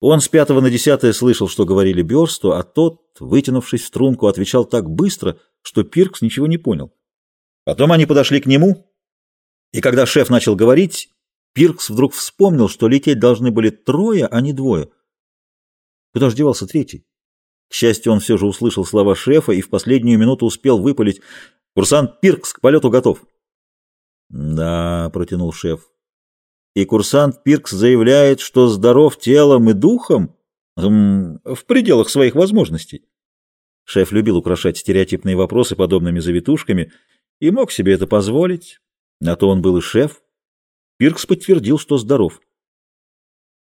Он с пятого на десятое слышал, что говорили Бёрсту, а тот, вытянувшись в струнку, отвечал так быстро, что Пиркс ничего не понял. Потом они подошли к нему, и когда шеф начал говорить, Пиркс вдруг вспомнил, что лететь должны были трое, а не двое. Куда же девался третий? К счастью, он все же услышал слова шефа и в последнюю минуту успел выпалить «Курсант Пиркс к полету готов». «Да», — протянул шеф, и курсант Пиркс заявляет, что здоров телом и духом эм, в пределах своих возможностей. Шеф любил украшать стереотипные вопросы подобными завитушками и мог себе это позволить. На то он был и шеф. Пиркс подтвердил, что здоров.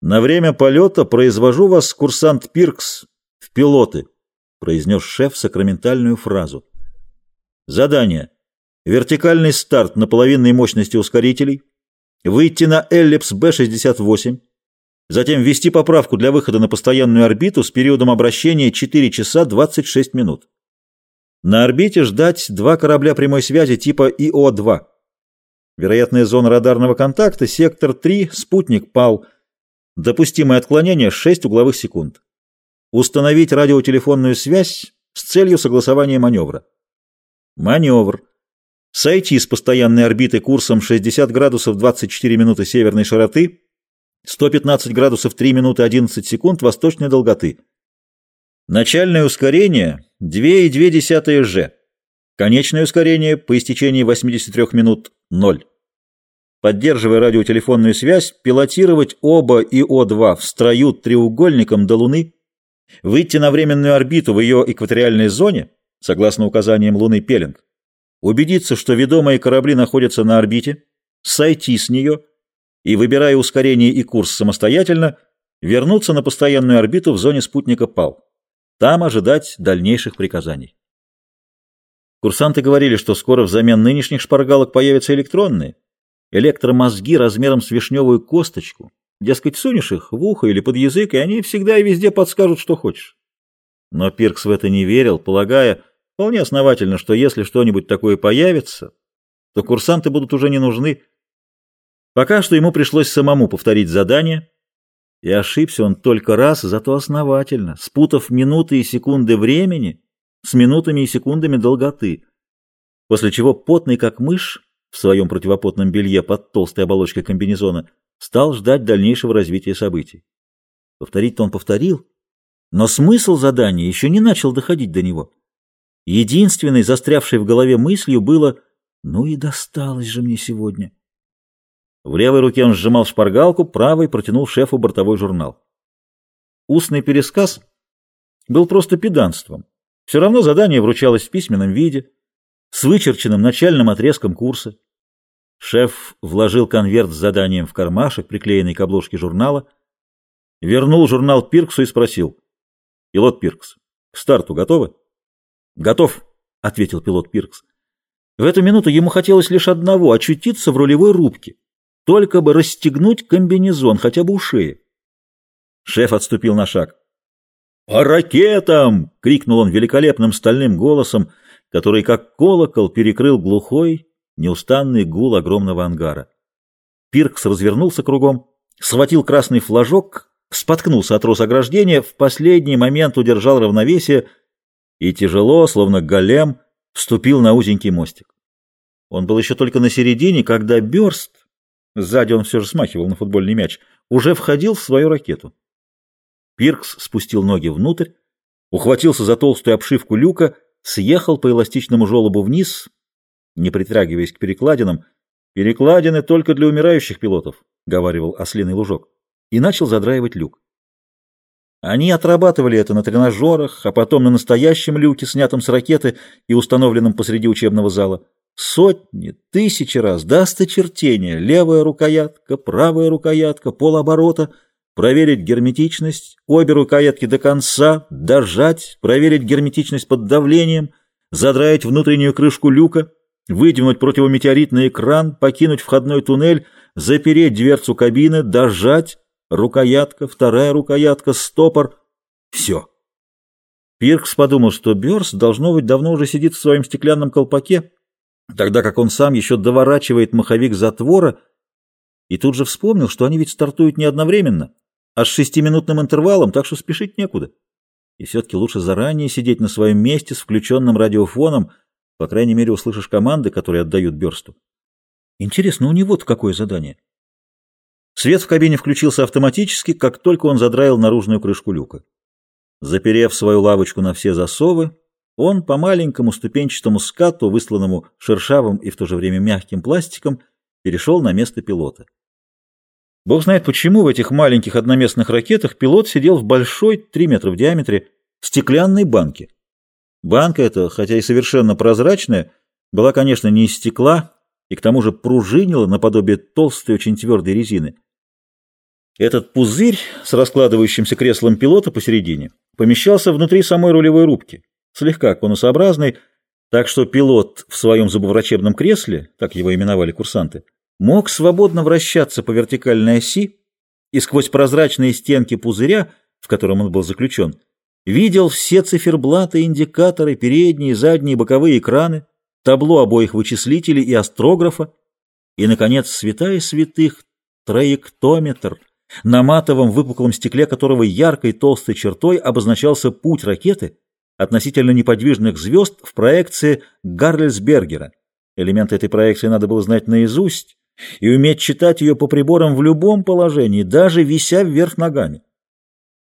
«На время полета произвожу вас, курсант Пиркс, в пилоты», произнес шеф сакраментальную фразу. «Задание. Вертикальный старт на половинной мощности ускорителей» выйти на эллипс Б-68, затем ввести поправку для выхода на постоянную орбиту с периодом обращения 4 часа 26 минут. На орбите ждать два корабля прямой связи типа ИО-2. Вероятная зона радарного контакта, сектор 3, спутник ПАЛ. Допустимое отклонение 6 угловых секунд. Установить радиотелефонную связь с целью согласования маневра. Маневр сойти с постоянной орбиты курсом 60 градусов 24 минуты северной широты, 115 градусов 3 минуты 11 секунд восточной долготы. Начальное ускорение 2,2 g. Конечное ускорение по истечении 83 минут 0. Поддерживая радиотелефонную связь, пилотировать оба ИО-2 в строю треугольником до Луны, выйти на временную орбиту в ее экваториальной зоне, согласно указаниям Луны Пеллинг, убедиться, что ведомые корабли находятся на орбите, сойти с нее и, выбирая ускорение и курс самостоятельно, вернуться на постоянную орбиту в зоне спутника ПАЛ. Там ожидать дальнейших приказаний. Курсанты говорили, что скоро взамен нынешних шпаргалок появятся электронные, электромозги размером с вишневую косточку. Дескать, сунешь их в ухо или под язык, и они всегда и везде подскажут, что хочешь. Но Пиркс в это не верил, полагая, Вполне основательно, что если что-нибудь такое появится, то курсанты будут уже не нужны. Пока что ему пришлось самому повторить задание, и ошибся он только раз, зато основательно, спутав минуты и секунды времени с минутами и секундами долготы, после чего потный как мышь в своем противопотном белье под толстой оболочкой комбинезона стал ждать дальнейшего развития событий. Повторить-то он повторил, но смысл задания еще не начал доходить до него. Единственной застрявшей в голове мыслью было «Ну и досталось же мне сегодня». В левой руке он сжимал шпаргалку, правой протянул шефу бортовой журнал. Устный пересказ был просто педанством. Все равно задание вручалось в письменном виде, с вычерченным начальным отрезком курса. Шеф вложил конверт с заданием в кармашек, приклеенный к обложке журнала, вернул журнал Пирксу и спросил. «Пилот Пиркс, к старту готовы?» «Готов», — ответил пилот Пиркс. В эту минуту ему хотелось лишь одного — очутиться в рулевой рубке. Только бы расстегнуть комбинезон, хотя бы у шеи. Шеф отступил на шаг. «По ракетам!» — крикнул он великолепным стальным голосом, который, как колокол, перекрыл глухой, неустанный гул огромного ангара. Пиркс развернулся кругом, схватил красный флажок, споткнулся от трос ограждения, в последний момент удержал равновесие — и тяжело, словно голем, вступил на узенький мостик. Он был еще только на середине, когда Бёрст, сзади он все же смахивал на футбольный мяч, уже входил в свою ракету. Пиркс спустил ноги внутрь, ухватился за толстую обшивку люка, съехал по эластичному желобу вниз, не притрагиваясь к перекладинам. «Перекладины только для умирающих пилотов», — говаривал ослиный лужок, и начал задраивать люк. Они отрабатывали это на тренажерах, а потом на настоящем люке, снятом с ракеты и установленном посреди учебного зала. Сотни, тысячи раз, до осточертения, левая рукоятка, правая рукоятка, полоборота, проверить герметичность, обе рукоятки до конца, дожать, проверить герметичность под давлением, задраить внутреннюю крышку люка, выдвинуть противометеоритный экран, покинуть входной туннель, запереть дверцу кабины, дожать, рукоятка, вторая рукоятка, стопор. Все. Пиркс подумал, что Бёрс, должно быть, давно уже сидит в своем стеклянном колпаке, тогда как он сам еще доворачивает маховик затвора, и тут же вспомнил, что они ведь стартуют не одновременно. а с шестиминутным интервалом, так что спешить некуда. И все-таки лучше заранее сидеть на своем месте с включенным радиофоном, по крайней мере, услышишь команды, которые отдают Бёрсту. Интересно, у него-то какое задание? Свет в кабине включился автоматически, как только он задраил наружную крышку люка. Заперев свою лавочку на все засовы, он по маленькому ступенчатому скату, высланному шершавым и в то же время мягким пластиком, перешел на место пилота. Бог знает почему в этих маленьких одноместных ракетах пилот сидел в большой, 3 метра в диаметре, стеклянной банке. Банка эта, хотя и совершенно прозрачная, была, конечно, не из стекла и к тому же пружинила наподобие толстой, очень твердой резины. Этот пузырь с раскладывающимся креслом пилота посередине помещался внутри самой рулевой рубки, слегка конусообразный, так что пилот в своем зубоврачебном кресле, так его именовали курсанты, мог свободно вращаться по вертикальной оси и сквозь прозрачные стенки пузыря, в котором он был заключен, видел все циферблаты, индикаторы, передние, задние, боковые экраны, табло обоих вычислителей и астрографа, и, наконец, святая святых, траектометр, на матовом выпуклом стекле которого яркой толстой чертой обозначался путь ракеты относительно неподвижных звезд в проекции Гарльсбергера. Элементы этой проекции надо было знать наизусть, и уметь читать ее по приборам в любом положении, даже вися вверх ногами.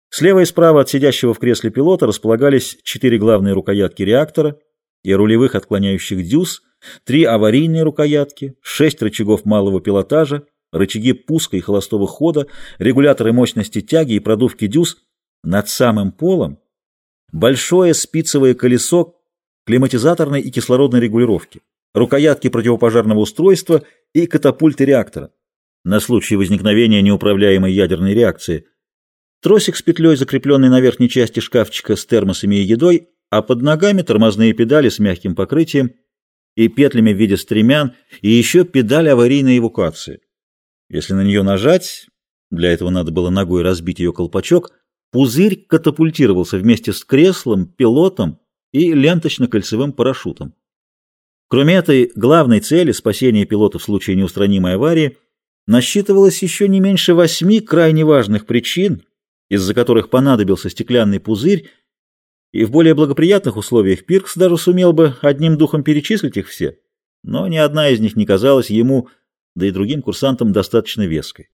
Слева и справа от сидящего в кресле пилота располагались четыре главные рукоятки реактора и рулевых отклоняющих дюз, три аварийные рукоятки, шесть рычагов малого пилотажа, рычаги пуска и холостого хода, регуляторы мощности тяги и продувки дюз. Над самым полом большое спицевое колесо климатизаторной и кислородной регулировки, рукоятки противопожарного устройства – и катапульты реактора на случай возникновения неуправляемой ядерной реакции. Тросик с петлей, закрепленный на верхней части шкафчика с термосами и едой, а под ногами тормозные педали с мягким покрытием и петлями в виде стремян, и еще педаль аварийной эвакуации. Если на нее нажать, для этого надо было ногой разбить ее колпачок, пузырь катапультировался вместе с креслом, пилотом и ленточно-кольцевым парашютом. Кроме этой главной цели спасения пилота в случае неустранимой аварии, насчитывалось еще не меньше восьми крайне важных причин, из-за которых понадобился стеклянный пузырь, и в более благоприятных условиях Пиркс даже сумел бы одним духом перечислить их все, но ни одна из них не казалась ему, да и другим курсантам, достаточно веской.